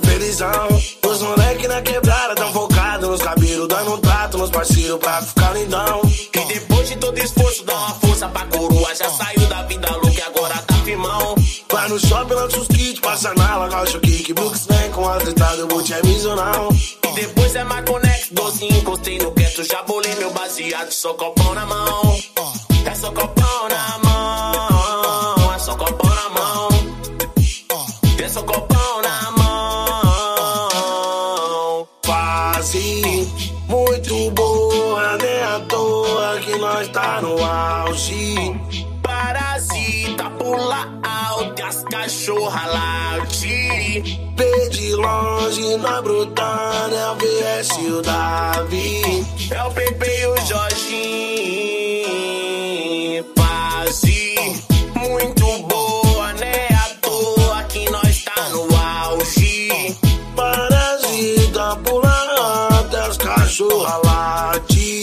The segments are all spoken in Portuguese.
felizão. Os moleque na quebrada tão focado nos cabelos, dando um trato nos parceiros pra ficar lindão. E depois de todo esforço, dá uma força pra coroa. Já saiu da vida louca e agora tá firmão. Vai no shopping, lança os kits, passa na lagosta, o kick, Brooks vem com as deitadas, eu vou te não. E depois é mais Conex, doce, encostei no quieto, já bolei meu baseado, só copão na mão. É só copão na mão, Muito boa, nem à toa que nós tá no auge. Parasita pula alto e as cachorra late. Vê de longe, brotando, é o VS e o Davi. É o Pepe e o Jorginho. Os cachorra late.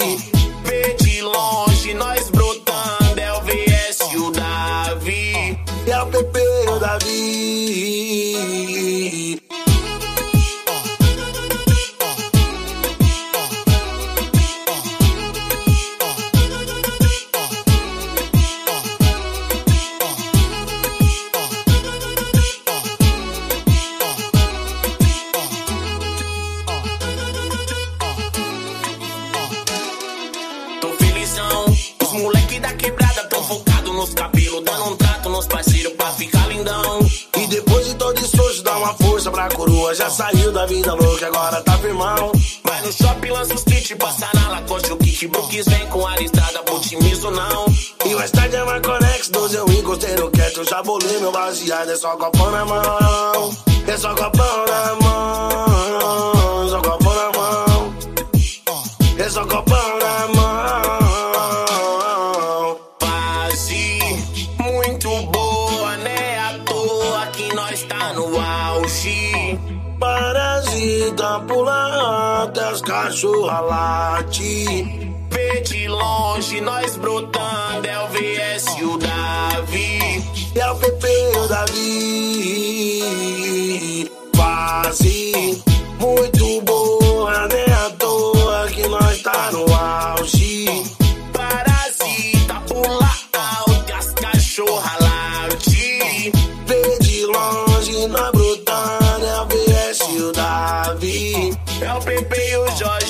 Vê de longe, nós brotando. É o VS e o Davi. É o Pepe e o Davi. Nos cabelos. Dando um trato nos parceiros pra ficar lindão. E depois de todo esforço, dá uma força pra coroa. Já saiu da vida louca, agora tá firmão. Vai no shopping, lança os kits, passa na lacoste, o kick Brooks vem com a listrada, putimizo não. E o estádio é Marconex, 12 eu encostei no quieto. Já bolei meu baseado, é só copão na mão. É só copão na mão. Parasita pula altas, cachorra late. Vê de longe nós brotando, é o VS o Davi. É o PP o Davi. Fase muito boa, né? À toa que nós tá no auge. É o Pepe e o Jorge.